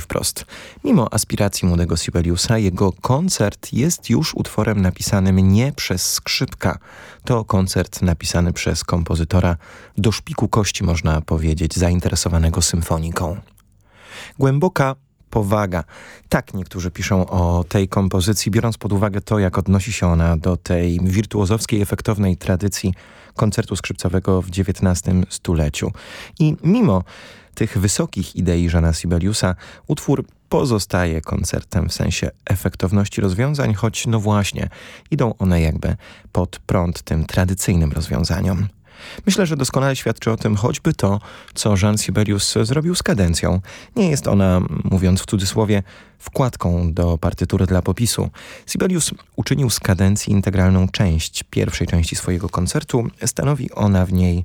wprost. Mimo aspiracji młodego Sibeliusa, jego koncert jest już utworem napisanym nie przez skrzypka. To koncert napisany przez kompozytora do szpiku kości, można powiedzieć, zainteresowanego symfoniką. Głęboka powaga. Tak niektórzy piszą o tej kompozycji, biorąc pod uwagę to, jak odnosi się ona do tej wirtuozowskiej, efektownej tradycji koncertu skrzypcowego w XIX stuleciu. I mimo tych wysokich idei Żana Sibeliusa utwór pozostaje koncertem w sensie efektowności rozwiązań, choć no właśnie, idą one jakby pod prąd tym tradycyjnym rozwiązaniom. Myślę, że doskonale świadczy o tym choćby to, co Jean Sibelius zrobił z kadencją. Nie jest ona, mówiąc w cudzysłowie, wkładką do partytury dla popisu. Sibelius uczynił z kadencji integralną część pierwszej części swojego koncertu. Stanowi ona w niej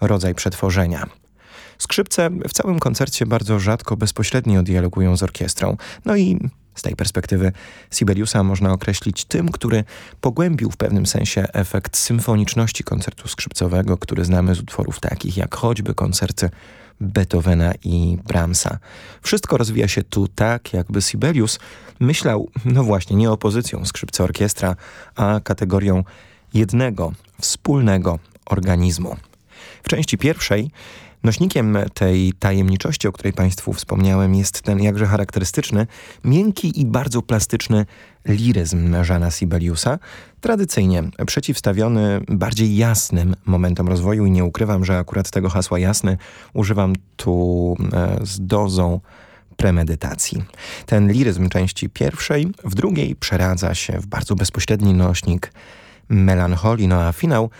rodzaj przetworzenia. Skrzypce w całym koncercie bardzo rzadko bezpośrednio dialogują z orkiestrą. No i z tej perspektywy Sibeliusa można określić tym, który pogłębił w pewnym sensie efekt symfoniczności koncertu skrzypcowego, który znamy z utworów takich jak choćby koncerty Beethovena i Brahmsa. Wszystko rozwija się tu tak, jakby Sibelius myślał, no właśnie, nie opozycją skrzypca-orkiestra, a kategorią jednego, wspólnego organizmu. W części pierwszej Nośnikiem tej tajemniczości, o której Państwu wspomniałem, jest ten jakże charakterystyczny, miękki i bardzo plastyczny liryzm Żana Sibeliusa, tradycyjnie przeciwstawiony bardziej jasnym momentom rozwoju i nie ukrywam, że akurat tego hasła jasny używam tu e, z dozą premedytacji. Ten liryzm części pierwszej w drugiej przeradza się w bardzo bezpośredni nośnik melancholii, no a finał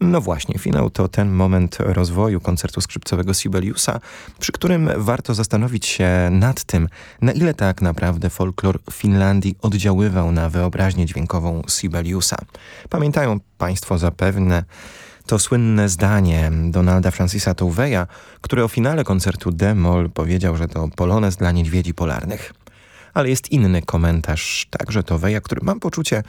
no właśnie, finał to ten moment rozwoju koncertu skrzypcowego Sibeliusa, przy którym warto zastanowić się nad tym, na ile tak naprawdę folklor Finlandii oddziaływał na wyobraźnię dźwiękową Sibeliusa. Pamiętają Państwo zapewne to słynne zdanie Donalda Francisa Touveya, który o finale koncertu D-moll powiedział, że to polonez dla niedźwiedzi polarnych. Ale jest inny komentarz, także Touveya, który mam poczucie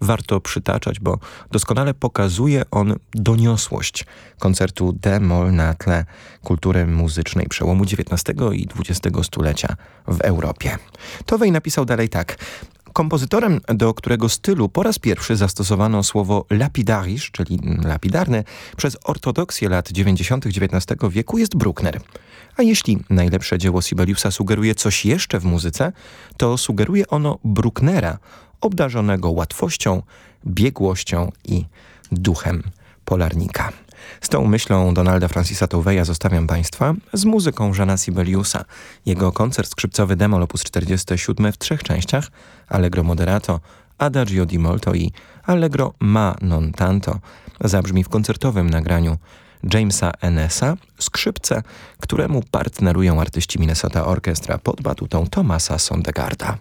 warto przytaczać, bo doskonale pokazuje on doniosłość koncertu D-moll na tle kultury muzycznej przełomu XIX i XX stulecia w Europie. Towej napisał dalej tak. Kompozytorem, do którego stylu po raz pierwszy zastosowano słowo lapidarisch, czyli lapidarny, przez ortodoksję lat 90. XIX wieku jest Bruckner. A jeśli najlepsze dzieło Sibeliusa sugeruje coś jeszcze w muzyce, to sugeruje ono Brucknera, obdarzonego łatwością, biegłością i duchem polarnika. Z tą myślą Donalda Francisa Touveya zostawiam Państwa z muzyką Żana Sibeliusa. Jego koncert skrzypcowy Demol op. 47 w trzech częściach Allegro Moderato, Adagio di Molto i Allegro ma non tanto zabrzmi w koncertowym nagraniu Jamesa Enesa, skrzypce, któremu partnerują artyści Minnesota Orchestra pod batutą Thomasa Sondegarda.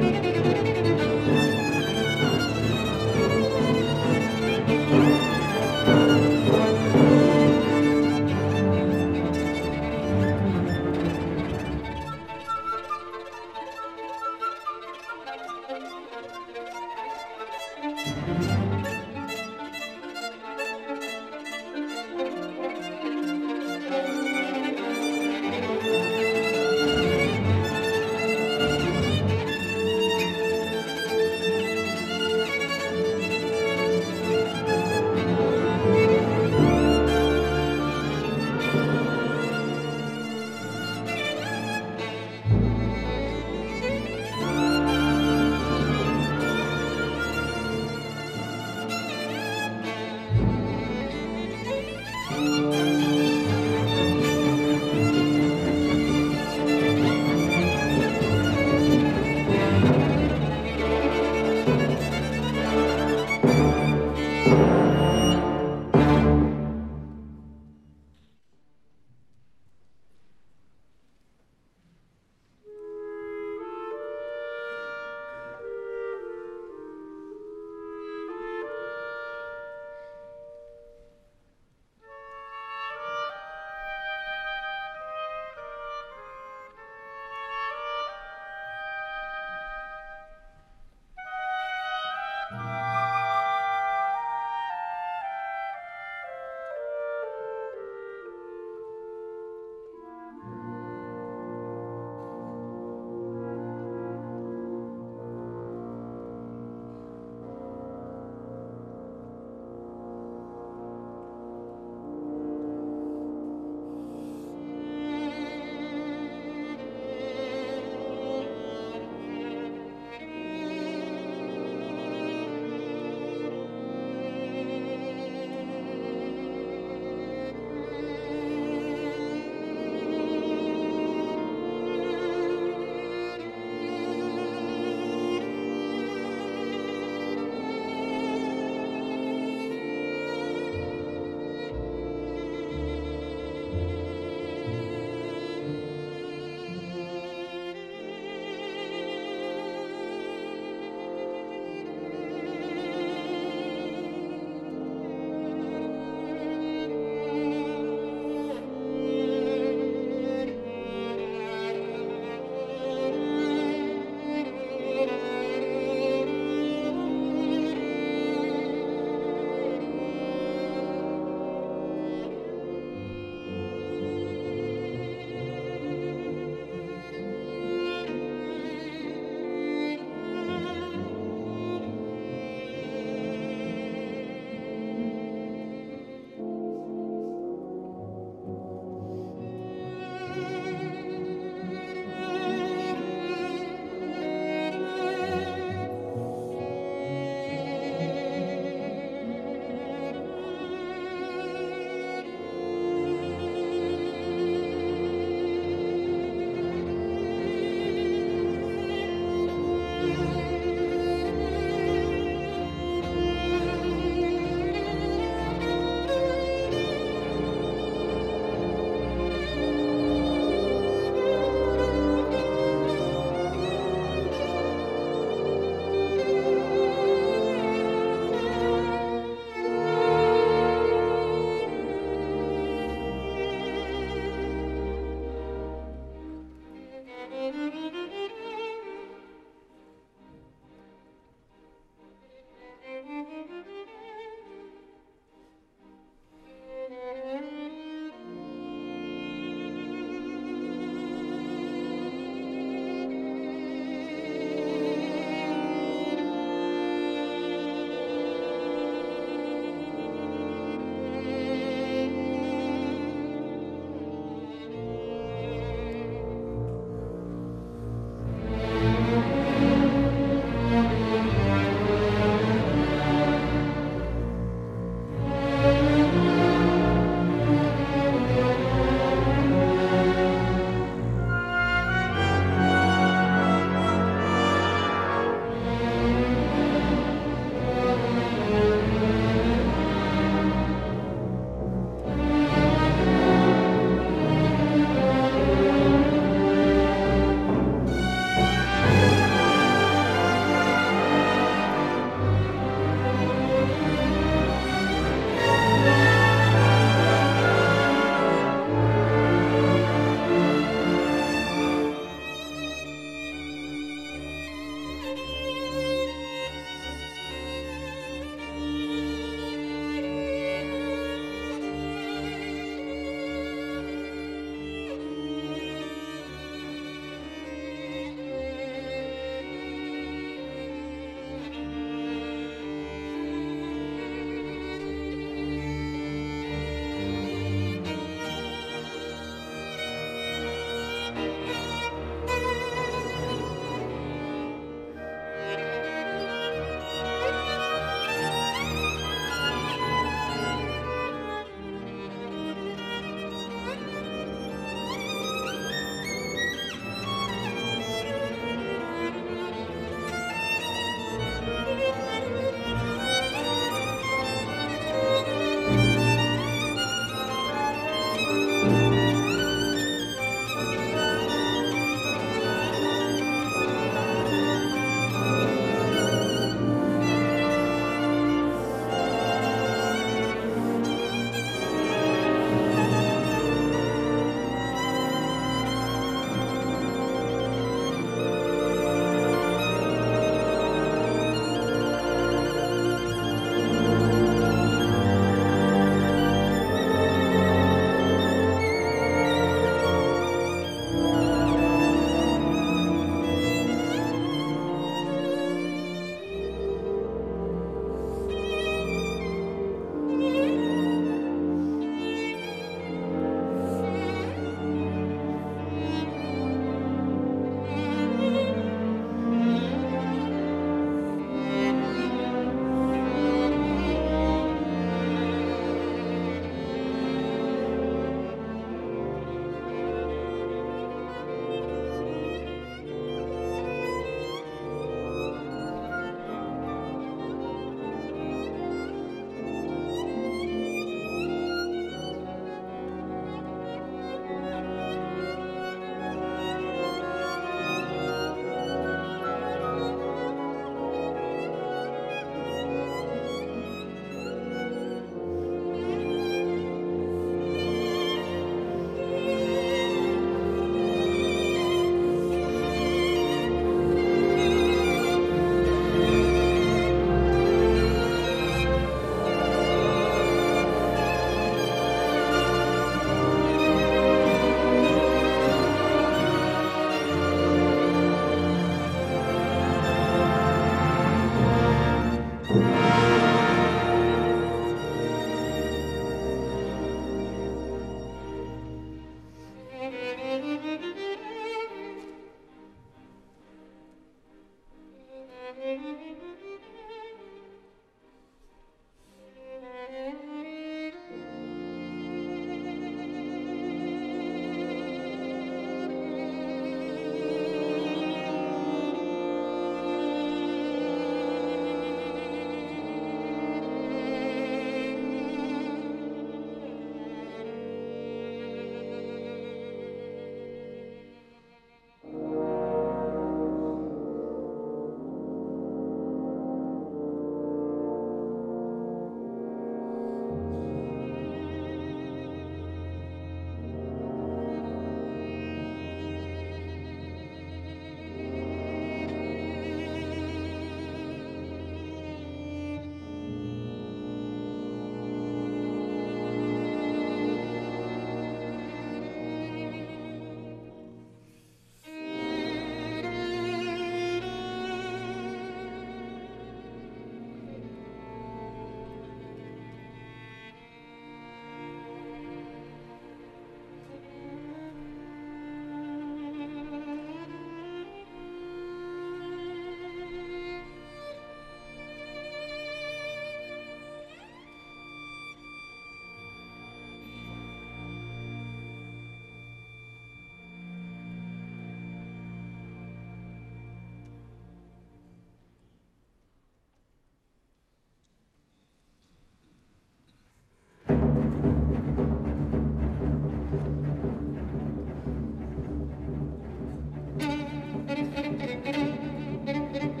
Thank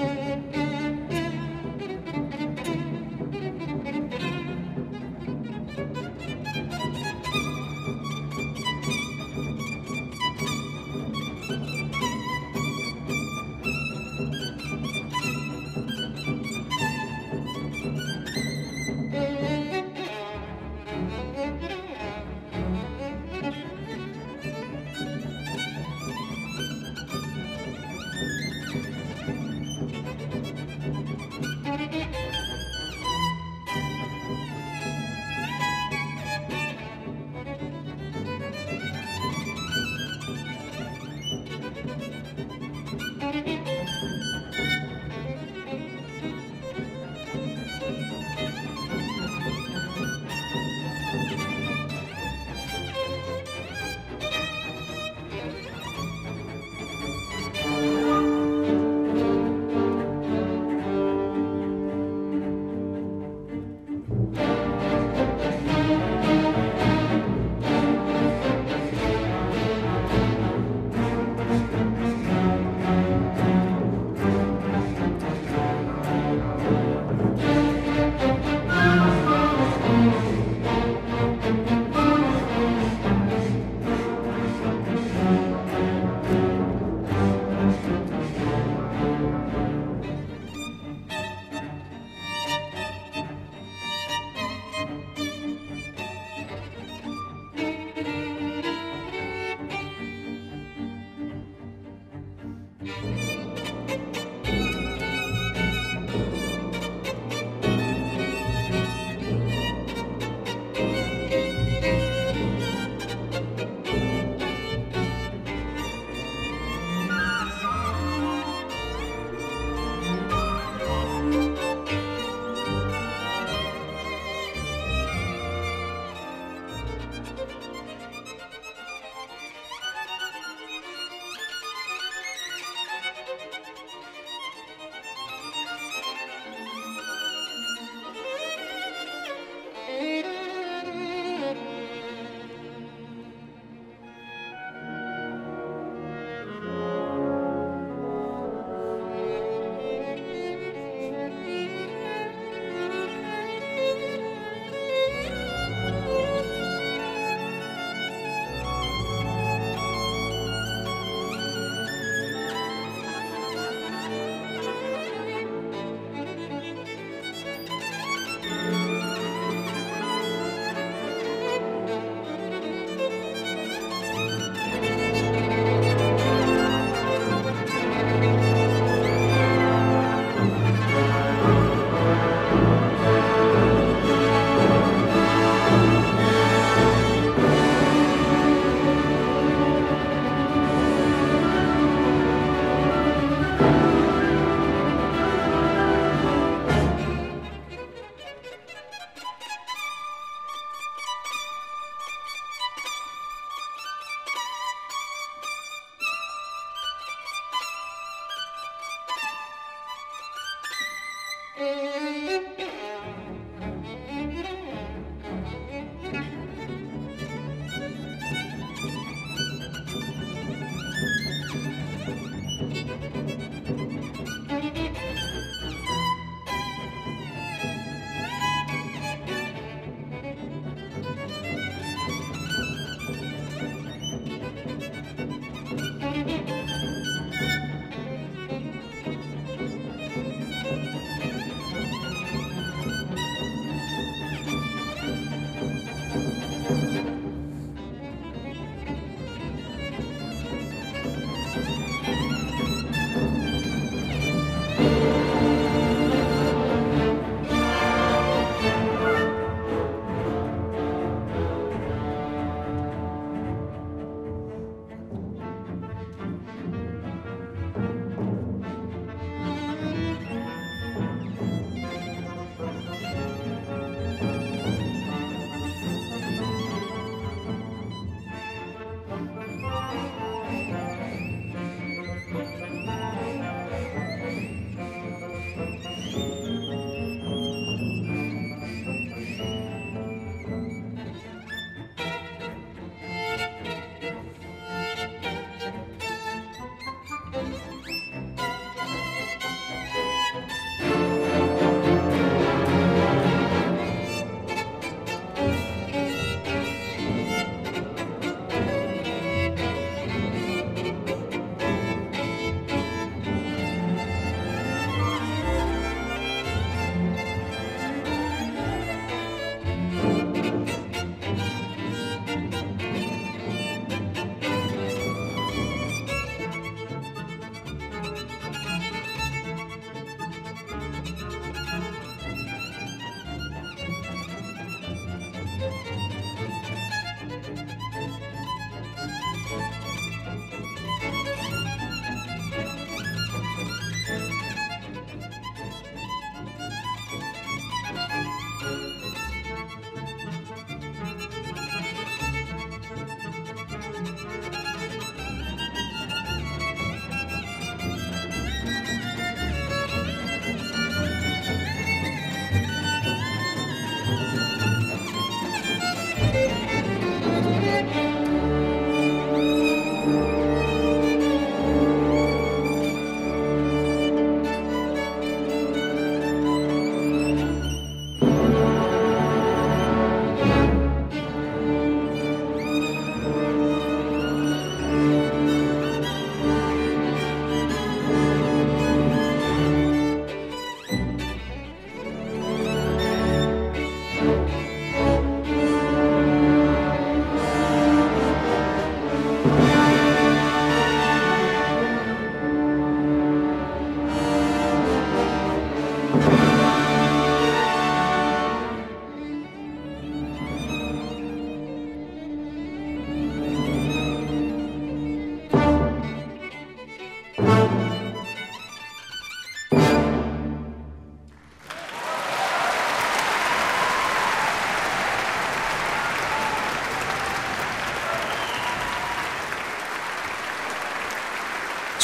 you.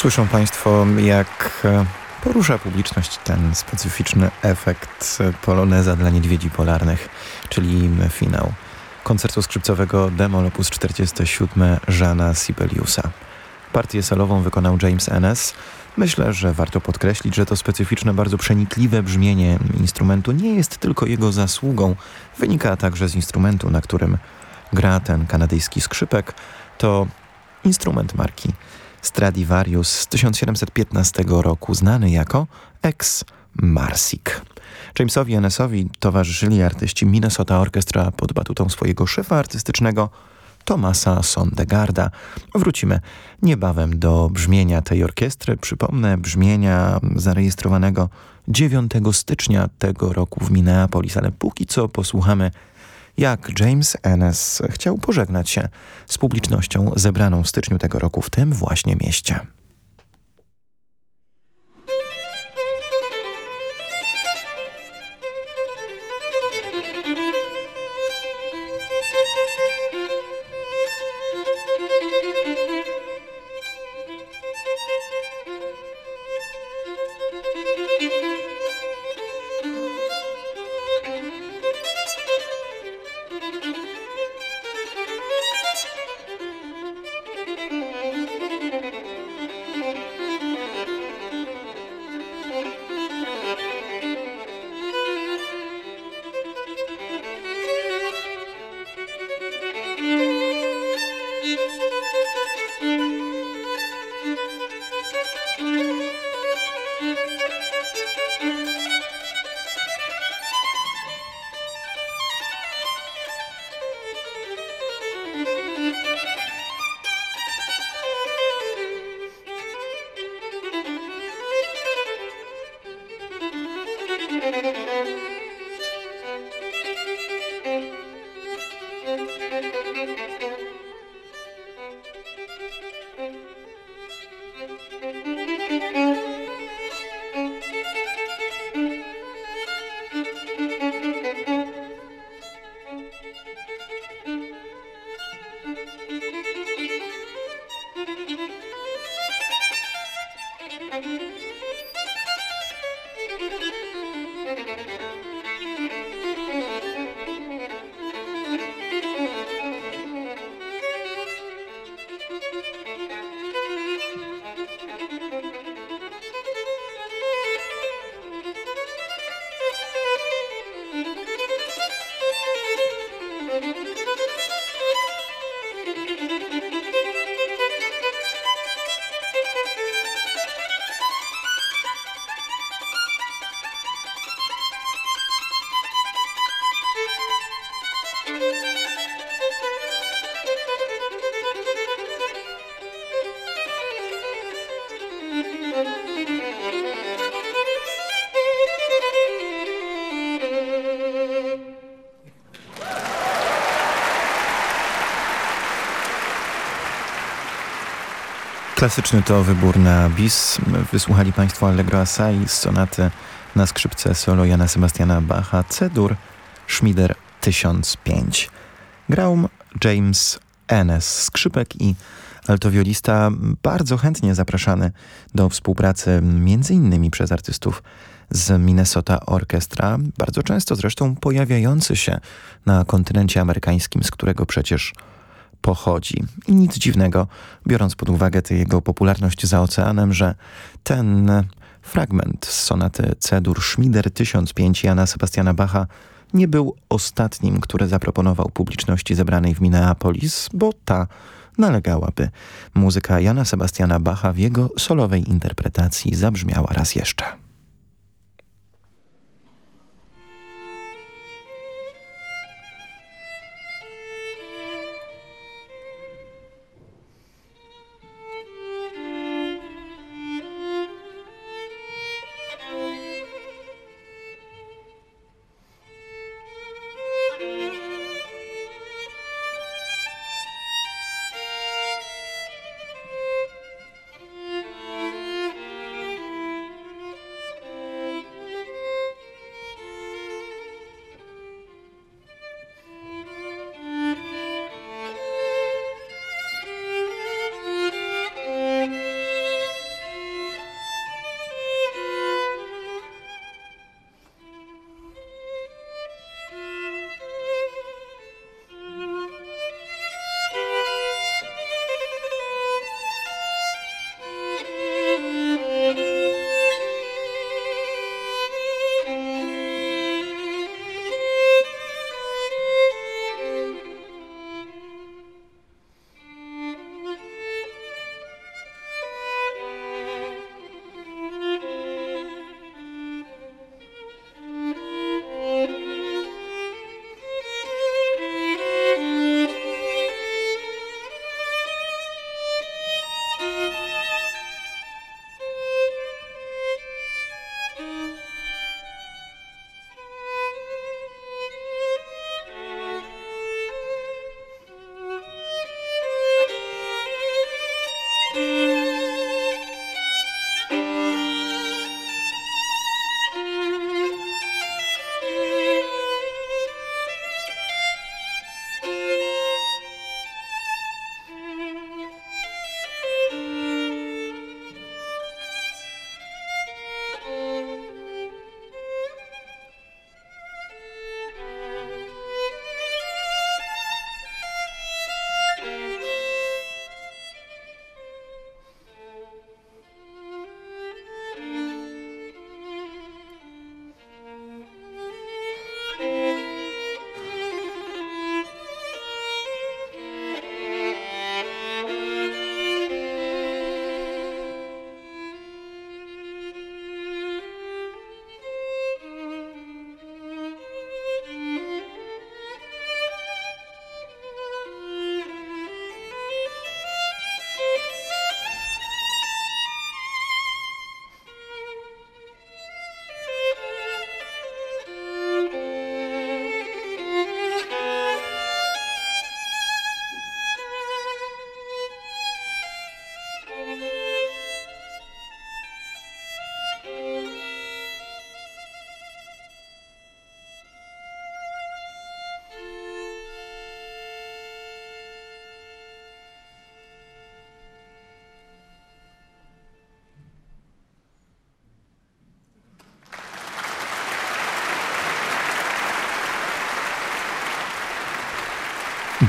Słyszą Państwo, jak e, porusza publiczność ten specyficzny efekt poloneza dla niedźwiedzi polarnych, czyli finał koncertu skrzypcowego Demol op. 47 Żana Sibeliusa. Partię solową wykonał James Ennis. Myślę, że warto podkreślić, że to specyficzne, bardzo przenikliwe brzmienie instrumentu nie jest tylko jego zasługą. Wynika także z instrumentu, na którym gra ten kanadyjski skrzypek. To instrument marki Stradivarius z 1715 roku, znany jako ex Marsic. Jamesowi Ennesowi towarzyszyli artyści Minnesota Orchestra pod batutą swojego szefa artystycznego Tomasa Sondegarda. Wrócimy niebawem do brzmienia tej orkiestry. Przypomnę brzmienia zarejestrowanego 9 stycznia tego roku w Minneapolis, ale póki co posłuchamy jak James Ennis chciał pożegnać się z publicznością zebraną w styczniu tego roku w tym właśnie mieście. Klasyczny to wybór na bis. Wysłuchali Państwo Allegro Assai z sonaty na skrzypce solo Jana Sebastiana Bacha C-dur Schmider 1005. Grał James Ennis, skrzypek i altowiolista, bardzo chętnie zapraszany do współpracy między innymi przez artystów z Minnesota Orchestra, bardzo często zresztą pojawiający się na kontynencie amerykańskim, z którego przecież pochodzi. I nic dziwnego, biorąc pod uwagę tę jego popularność za oceanem, że ten fragment z sonaty C-dur Schmider 1005 Jana Sebastiana Bacha nie był ostatnim, który zaproponował publiczności zebranej w Minneapolis, bo ta nalegała, by muzyka Jana Sebastiana Bacha w jego solowej interpretacji zabrzmiała raz jeszcze.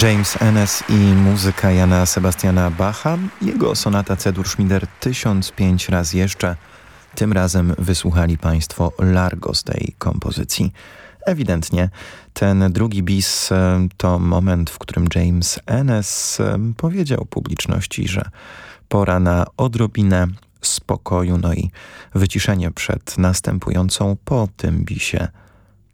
James Ennis i muzyka Jana Sebastiana Bacha, jego sonata C-dur Schmider 1005 raz jeszcze. Tym razem wysłuchali Państwo Largo z tej kompozycji. Ewidentnie ten drugi bis e, to moment, w którym James Ennis e, powiedział publiczności, że pora na odrobinę spokoju, no i wyciszenie przed następującą po tym bisie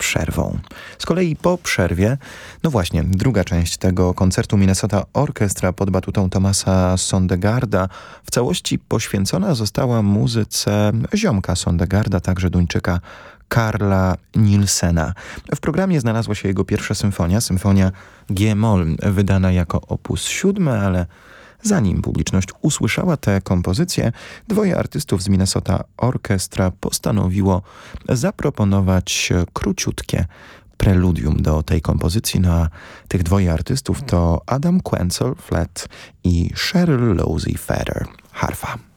przerwą. Z kolei po przerwie, no właśnie, druga część tego koncertu Minnesota Orchestra pod batutą Tomasa Sondegarda w całości poświęcona została muzyce ziomka Sondegarda, także Duńczyka Karla Nielsena. W programie znalazła się jego pierwsza symfonia, symfonia G-moll, wydana jako opus siódmy, ale Zanim publiczność usłyszała tę kompozycję, dwoje artystów z Minnesota Orchestra postanowiło zaproponować króciutkie preludium do tej kompozycji. No a tych dwoje artystów to Adam Quenzel, flat i Cheryl Losey Feather, harfa.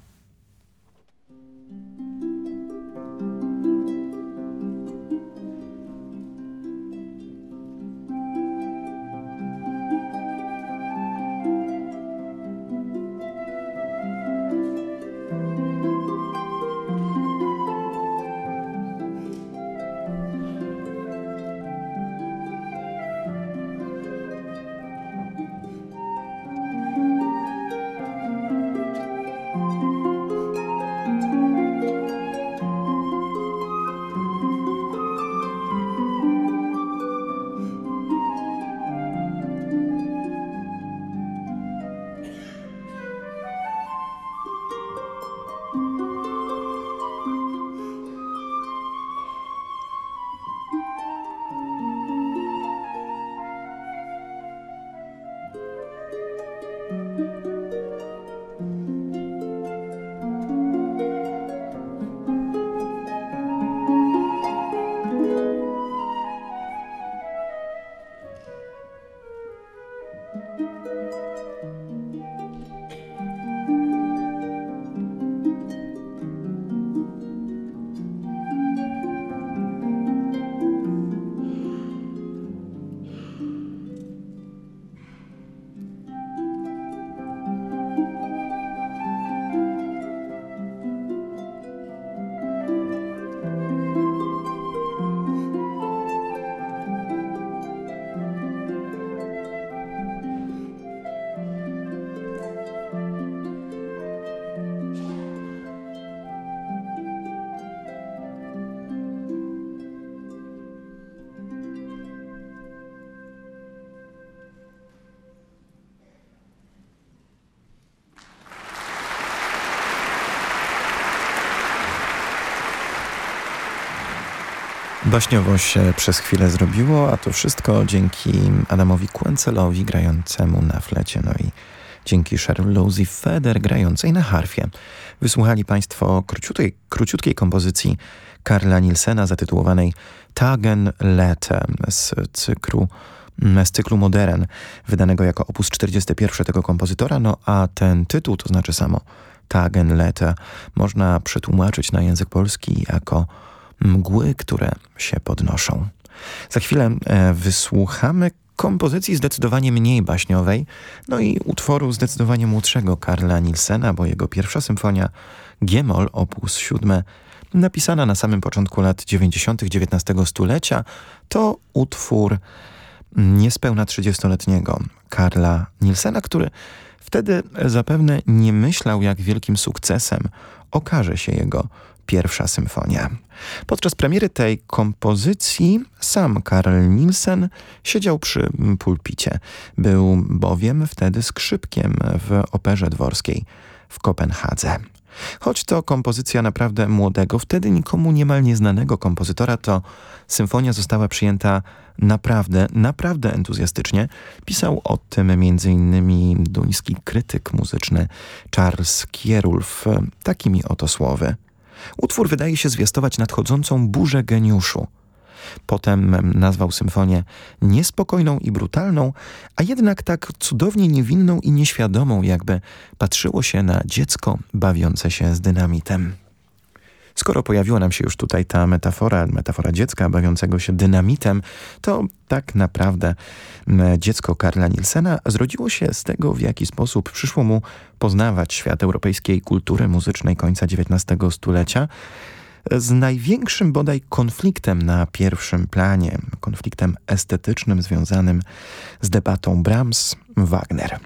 Baśniowo się przez chwilę zrobiło, a to wszystko dzięki Adamowi Kłęcelowi grającemu na flecie, no i dzięki Charlotte Feder grającej na harfie. Wysłuchali Państwo króciutkiej, króciutkiej kompozycji Karla Nielsena zatytułowanej Tagen Lete z cyklu z cyklu Modern, wydanego jako opus 41 tego kompozytora, no a ten tytuł, to znaczy samo Tagen Lete, można przetłumaczyć na język polski jako mgły, które się podnoszą. Za chwilę e, wysłuchamy kompozycji zdecydowanie mniej baśniowej, no i utworu zdecydowanie młodszego Karla Nielsena, bo jego pierwsza symfonia G-moll op. 7 napisana na samym początku lat 90. XIX stulecia, to utwór niespełna 30-letniego Karla Nielsena, który wtedy zapewne nie myślał, jak wielkim sukcesem okaże się jego pierwsza symfonia. Podczas premiery tej kompozycji sam Karl Nielsen siedział przy pulpicie. Był bowiem wtedy skrzypkiem w operze dworskiej w Kopenhadze. Choć to kompozycja naprawdę młodego, wtedy nikomu niemal nieznanego kompozytora, to symfonia została przyjęta naprawdę, naprawdę entuzjastycznie. Pisał o tym m.in. duński krytyk muzyczny Charles Kierulf takimi oto słowy. Utwór wydaje się zwiastować nadchodzącą burzę geniuszu. Potem nazwał symfonię niespokojną i brutalną, a jednak tak cudownie niewinną i nieświadomą, jakby patrzyło się na dziecko bawiące się z dynamitem. Skoro pojawiła nam się już tutaj ta metafora, metafora dziecka bawiącego się dynamitem, to tak naprawdę dziecko Karla Nielsena zrodziło się z tego, w jaki sposób przyszło mu poznawać świat europejskiej kultury muzycznej końca XIX stulecia, z największym bodaj konfliktem na pierwszym planie, konfliktem estetycznym związanym z debatą Brahms-Wagner.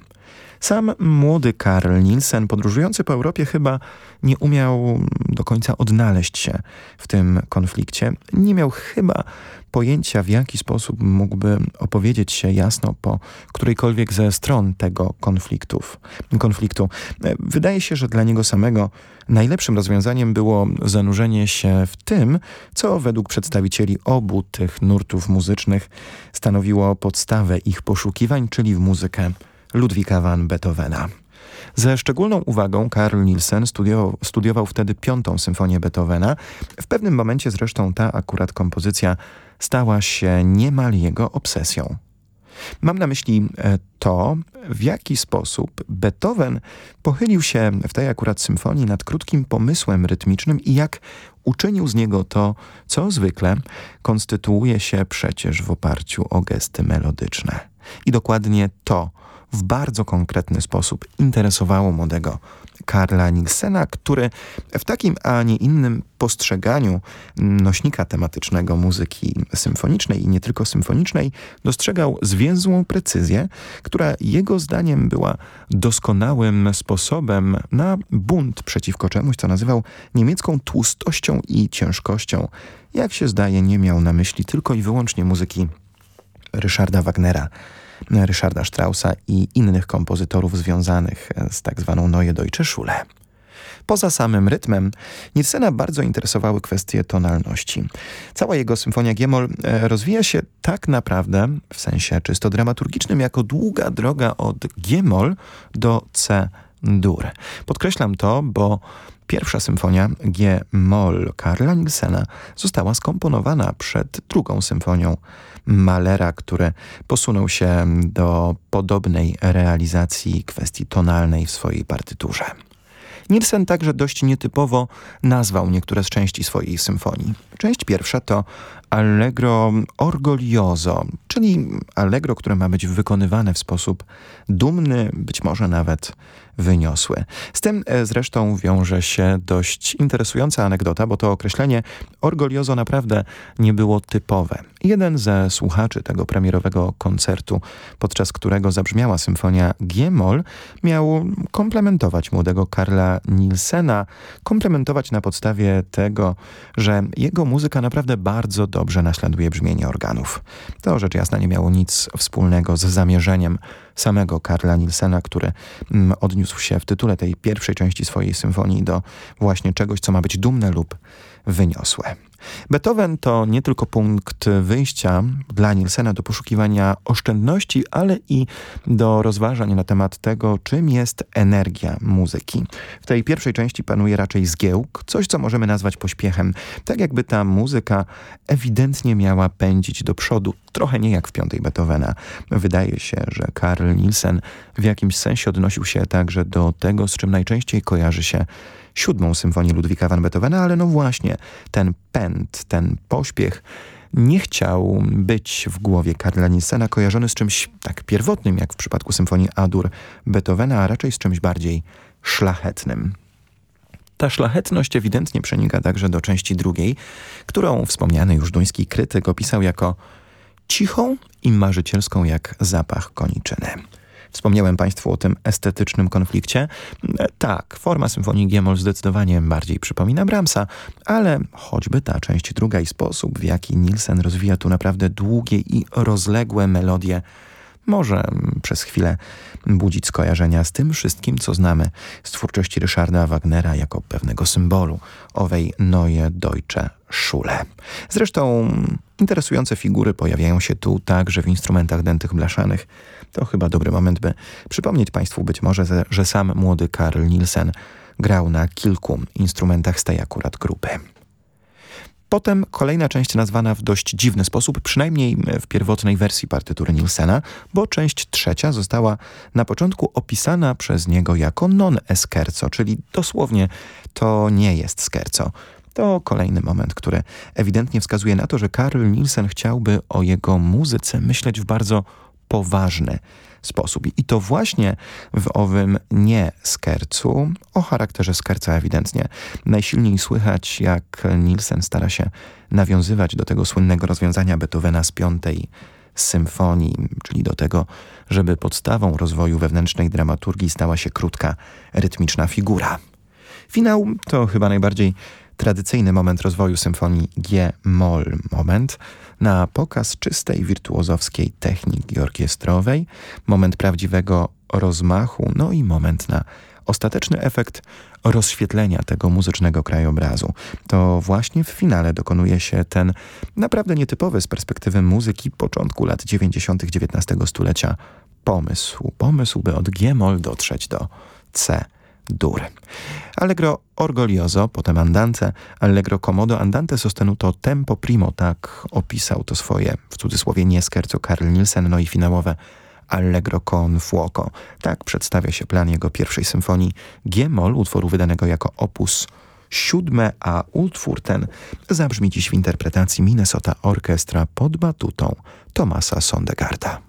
Sam młody Karl Nielsen, podróżujący po Europie, chyba nie umiał do końca odnaleźć się w tym konflikcie. Nie miał chyba pojęcia, w jaki sposób mógłby opowiedzieć się jasno po którejkolwiek ze stron tego konfliktów, konfliktu. Wydaje się, że dla niego samego najlepszym rozwiązaniem było zanurzenie się w tym, co według przedstawicieli obu tych nurtów muzycznych stanowiło podstawę ich poszukiwań, czyli w muzykę Ludwika van Beethovena. Ze szczególną uwagą Karl Nielsen studiował, studiował wtedy piątą symfonię Beethovena. W pewnym momencie zresztą ta akurat kompozycja stała się niemal jego obsesją. Mam na myśli e, to, w jaki sposób Beethoven pochylił się w tej akurat symfonii nad krótkim pomysłem rytmicznym i jak uczynił z niego to, co zwykle konstytuuje się przecież w oparciu o gesty melodyczne. I dokładnie to w bardzo konkretny sposób interesowało młodego Karla Nilsena, który w takim, a nie innym postrzeganiu nośnika tematycznego muzyki symfonicznej i nie tylko symfonicznej dostrzegał zwięzłą precyzję, która jego zdaniem była doskonałym sposobem na bunt przeciwko czemuś, co nazywał niemiecką tłustością i ciężkością. Jak się zdaje, nie miał na myśli tylko i wyłącznie muzyki Ryszarda Wagnera, Ryszarda Straussa i innych kompozytorów związanych z tak zwaną Neue Deutsche Schule. Poza samym rytmem, Nielsena bardzo interesowały kwestie tonalności. Cała jego symfonia G-moll e, rozwija się tak naprawdę, w sensie czysto dramaturgicznym, jako długa droga od G-moll do C-dur. Podkreślam to, bo Pierwsza symfonia G-moll Karla Nielsena została skomponowana przed drugą symfonią Malera, który posunął się do podobnej realizacji kwestii tonalnej w swojej partyturze. Nielsen także dość nietypowo nazwał niektóre z części swojej symfonii. Część pierwsza to Allegro orgoglioso, czyli allegro, które ma być wykonywane w sposób dumny, być może nawet wyniosły. Z tym e, zresztą wiąże się dość interesująca anegdota, bo to określenie orgoglioso naprawdę nie było typowe. Jeden ze słuchaczy tego premierowego koncertu, podczas którego zabrzmiała symfonia G-moll, miał komplementować młodego Karla Nielsena, komplementować na podstawie tego, że jego muzyka naprawdę bardzo dobrze naśladuje brzmienie organów. To rzecz jasna nie miało nic wspólnego z zamierzeniem samego Karla Nielsena, który mm, odniósł się w tytule tej pierwszej części swojej symfonii do właśnie czegoś, co ma być dumne lub wyniosłe. Beethoven to nie tylko punkt wyjścia dla Nielsena do poszukiwania oszczędności, ale i do rozważań na temat tego, czym jest energia muzyki. W tej pierwszej części panuje raczej zgiełk, coś co możemy nazwać pośpiechem. Tak jakby ta muzyka ewidentnie miała pędzić do przodu, trochę nie jak w piątej Beethovena. Wydaje się, że Karl Nielsen w jakimś sensie odnosił się także do tego, z czym najczęściej kojarzy się siódmą symfonię Ludwika van Beethovena, ale no właśnie, ten pęd, ten pośpiech nie chciał być w głowie Karla Nielsena kojarzony z czymś tak pierwotnym, jak w przypadku symfonii Adur Beethovena, a raczej z czymś bardziej szlachetnym. Ta szlachetność ewidentnie przenika także do części drugiej, którą wspomniany już duński krytyk opisał jako cichą i marzycielską jak zapach koniczyny. Wspomniałem Państwu o tym estetycznym konflikcie. E, tak, forma symfonii G-moll zdecydowanie bardziej przypomina Brahmsa, ale choćby ta część druga i sposób, w jaki Nielsen rozwija tu naprawdę długie i rozległe melodie, może przez chwilę budzić skojarzenia z tym wszystkim, co znamy z twórczości Ryszarda Wagnera jako pewnego symbolu owej Neue Deutsche Schule. Zresztą interesujące figury pojawiają się tu także w instrumentach dętych blaszanych. To chyba dobry moment, by przypomnieć Państwu być może, że sam młody Karl Nielsen grał na kilku instrumentach z tej akurat grupy. Potem kolejna część nazwana w dość dziwny sposób, przynajmniej w pierwotnej wersji partytury Nielsena, bo część trzecia została na początku opisana przez niego jako non-eskerco, czyli dosłownie to nie jest skerco. To kolejny moment, który ewidentnie wskazuje na to, że Karl Nielsen chciałby o jego muzyce myśleć w bardzo poważny sposób. I to właśnie w owym nie skercu, o charakterze skerca ewidentnie, najsilniej słychać, jak Nielsen stara się nawiązywać do tego słynnego rozwiązania Beethovena z piątej symfonii, czyli do tego, żeby podstawą rozwoju wewnętrznej dramaturgii stała się krótka, rytmiczna figura. Finał to chyba najbardziej tradycyjny moment rozwoju symfonii G-moll moment na pokaz czystej wirtuozowskiej techniki orkiestrowej, moment prawdziwego rozmachu, no i moment na ostateczny efekt rozświetlenia tego muzycznego krajobrazu. To właśnie w finale dokonuje się ten naprawdę nietypowy z perspektywy muzyki początku lat 90. XIX stulecia pomysł. Pomysł, by od G-moll dotrzeć do C dur. Allegro orgoglioso, potem andante, allegro comodo andante sostenuto tempo primo, tak opisał to swoje, w cudzysłowie nie scherzo Karl Nielsen, no i finałowe Allegro con fuoco. Tak przedstawia się plan jego pierwszej symfonii G-moll, utworu wydanego jako opus siódme, a utwór ten zabrzmi dziś w interpretacji Minnesota Orchestra pod batutą Tomasa Sondegarda.